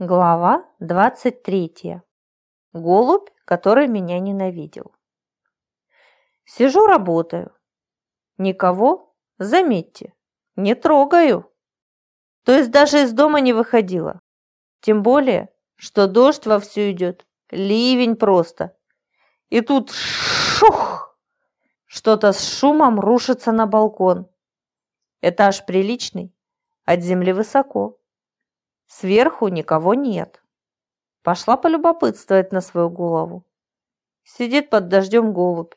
Глава 23. Голубь, который меня ненавидел. Сижу, работаю. Никого, заметьте, не трогаю. То есть даже из дома не выходила. Тем более, что дождь вовсю идет, ливень просто. И тут шух! Что-то с шумом рушится на балкон. Этаж приличный, от земли высоко. Сверху никого нет. Пошла полюбопытствовать на свою голову. Сидит под дождем голубь.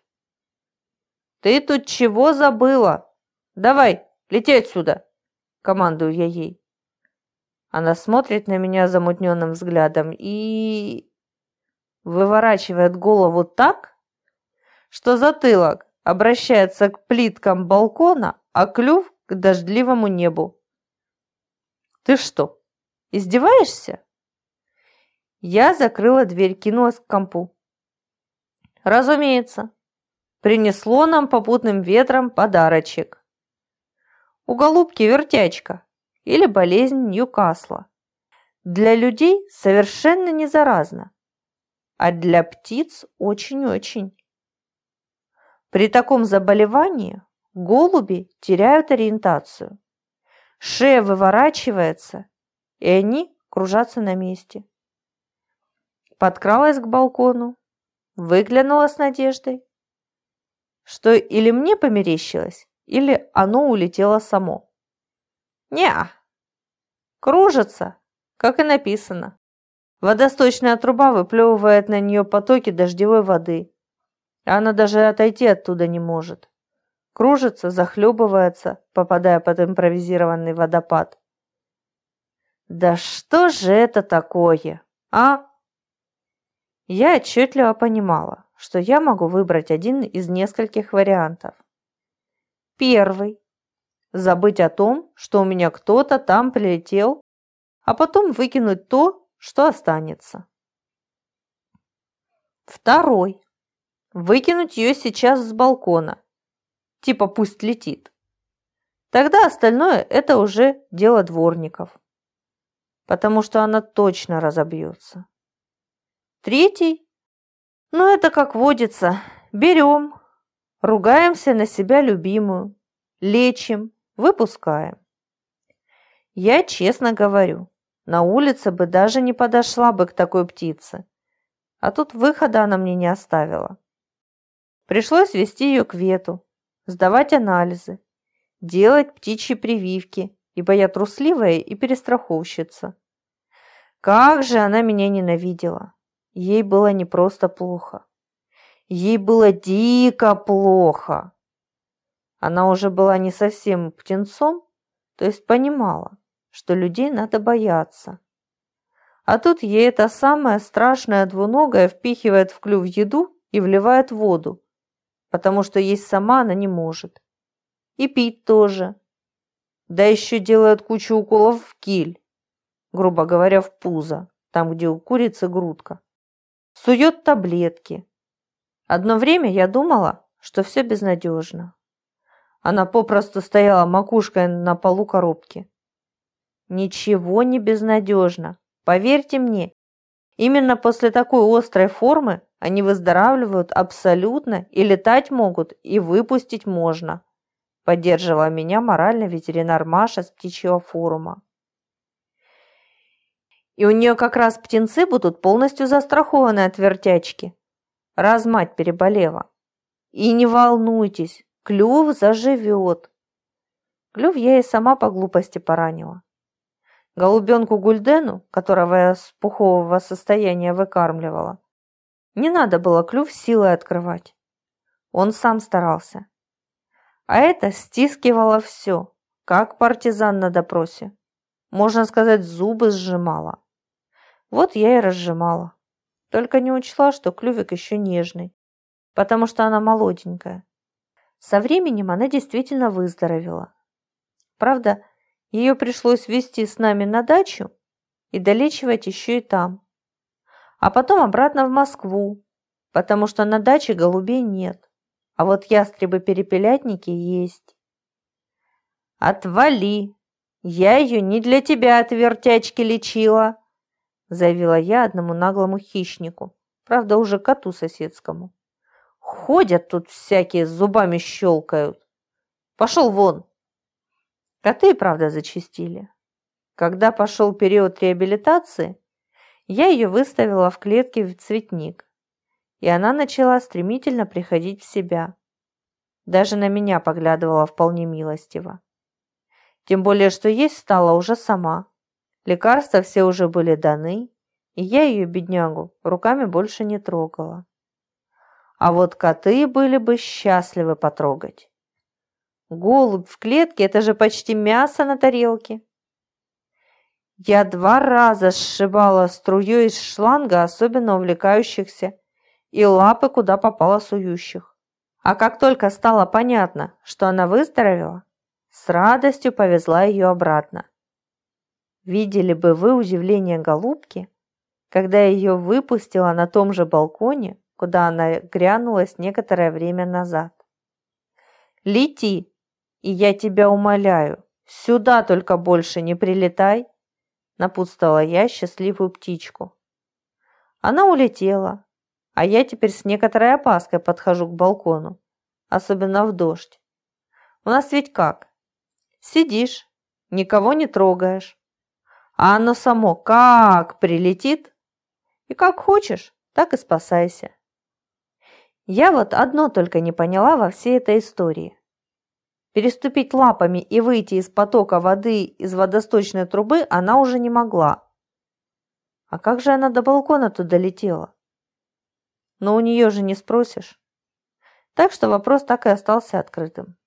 «Ты тут чего забыла? Давай, лети отсюда!» Командую я ей. Она смотрит на меня замутненным взглядом и... выворачивает голову так, что затылок обращается к плиткам балкона, а клюв к дождливому небу. «Ты что, Издеваешься?» Я закрыла дверь, кинулась к компу. Разумеется, принесло нам попутным ветром подарочек. У голубки вертячка или болезнь Ньюкасла. Для людей совершенно не заразна, а для птиц очень-очень. При таком заболевании голуби теряют ориентацию. Шея выворачивается, и они кружатся на месте. Подкралась к балкону, выглянула с надеждой, что или мне померещилось, или оно улетело само. Неа, кружится, как и написано. Водосточная труба выплевывает на нее потоки дождевой воды, она даже отойти оттуда не может. Кружится, захлебывается, попадая под импровизированный водопад. Да что же это такое, а? Я отчетливо понимала, что я могу выбрать один из нескольких вариантов. Первый. Забыть о том, что у меня кто-то там прилетел, а потом выкинуть то, что останется. Второй. Выкинуть ее сейчас с балкона. Типа пусть летит. Тогда остальное это уже дело дворников потому что она точно разобьется. Третий? Ну, это как водится. Берем, ругаемся на себя любимую, лечим, выпускаем. Я честно говорю, на улице бы даже не подошла бы к такой птице. А тут выхода она мне не оставила. Пришлось вести ее к вету, сдавать анализы, делать птичьи прививки ибо я трусливая и перестраховщица. Как же она меня ненавидела! Ей было не просто плохо. Ей было дико плохо. Она уже была не совсем птенцом, то есть понимала, что людей надо бояться. А тут ей это самое страшное двуногое впихивает в клюв еду и вливает воду, потому что есть сама она не может. И пить тоже. Да еще делают кучу уколов в киль, грубо говоря, в пузо, там, где у курицы грудка. Сует таблетки. Одно время я думала, что все безнадежно. Она попросту стояла макушкой на полу коробки. Ничего не безнадежно. Поверьте мне, именно после такой острой формы они выздоравливают абсолютно и летать могут, и выпустить можно. Поддерживала меня морально ветеринар Маша с птичьего форума. И у нее как раз птенцы будут полностью застрахованы от вертячки, раз мать переболела. И не волнуйтесь, клюв заживет. Клюв я и сама по глупости поранила. Голубенку Гульдену, которого я с пухового состояния выкармливала, не надо было клюв силой открывать. Он сам старался. А это стискивало все, как партизан на допросе. Можно сказать, зубы сжимала. Вот я и разжимала. Только не учла, что клювик еще нежный, потому что она молоденькая. Со временем она действительно выздоровела. Правда, ее пришлось везти с нами на дачу и долечивать еще и там. А потом обратно в Москву, потому что на даче голубей нет а вот ястребы-перепелятники есть. Отвали! Я ее не для тебя от вертячки лечила, заявила я одному наглому хищнику, правда уже коту соседскому. Ходят тут всякие, зубами щелкают. Пошел вон. Коты, правда, зачистили. Когда пошел период реабилитации, я ее выставила в клетке в цветник, и она начала стремительно приходить в себя. Даже на меня поглядывала вполне милостиво. Тем более, что есть стала уже сама. Лекарства все уже были даны, и я ее, беднягу, руками больше не трогала. А вот коты были бы счастливы потрогать. Голубь в клетке – это же почти мясо на тарелке. Я два раза сшибала струей из шланга особенно увлекающихся и лапы куда попало сующих. А как только стало понятно, что она выздоровела, с радостью повезла ее обратно. Видели бы вы удивление голубки, когда ее выпустила на том же балконе, куда она грянулась некоторое время назад. «Лети, и я тебя умоляю, сюда только больше не прилетай!» напутствовала я счастливую птичку. Она улетела, а я теперь с некоторой опаской подхожу к балкону, особенно в дождь. У нас ведь как? Сидишь, никого не трогаешь, а оно само как прилетит, и как хочешь, так и спасайся. Я вот одно только не поняла во всей этой истории. Переступить лапами и выйти из потока воды из водосточной трубы она уже не могла. А как же она до балкона туда летела? Но у нее же не спросишь. Так что вопрос так и остался открытым.